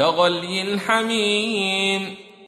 كغلي الحميم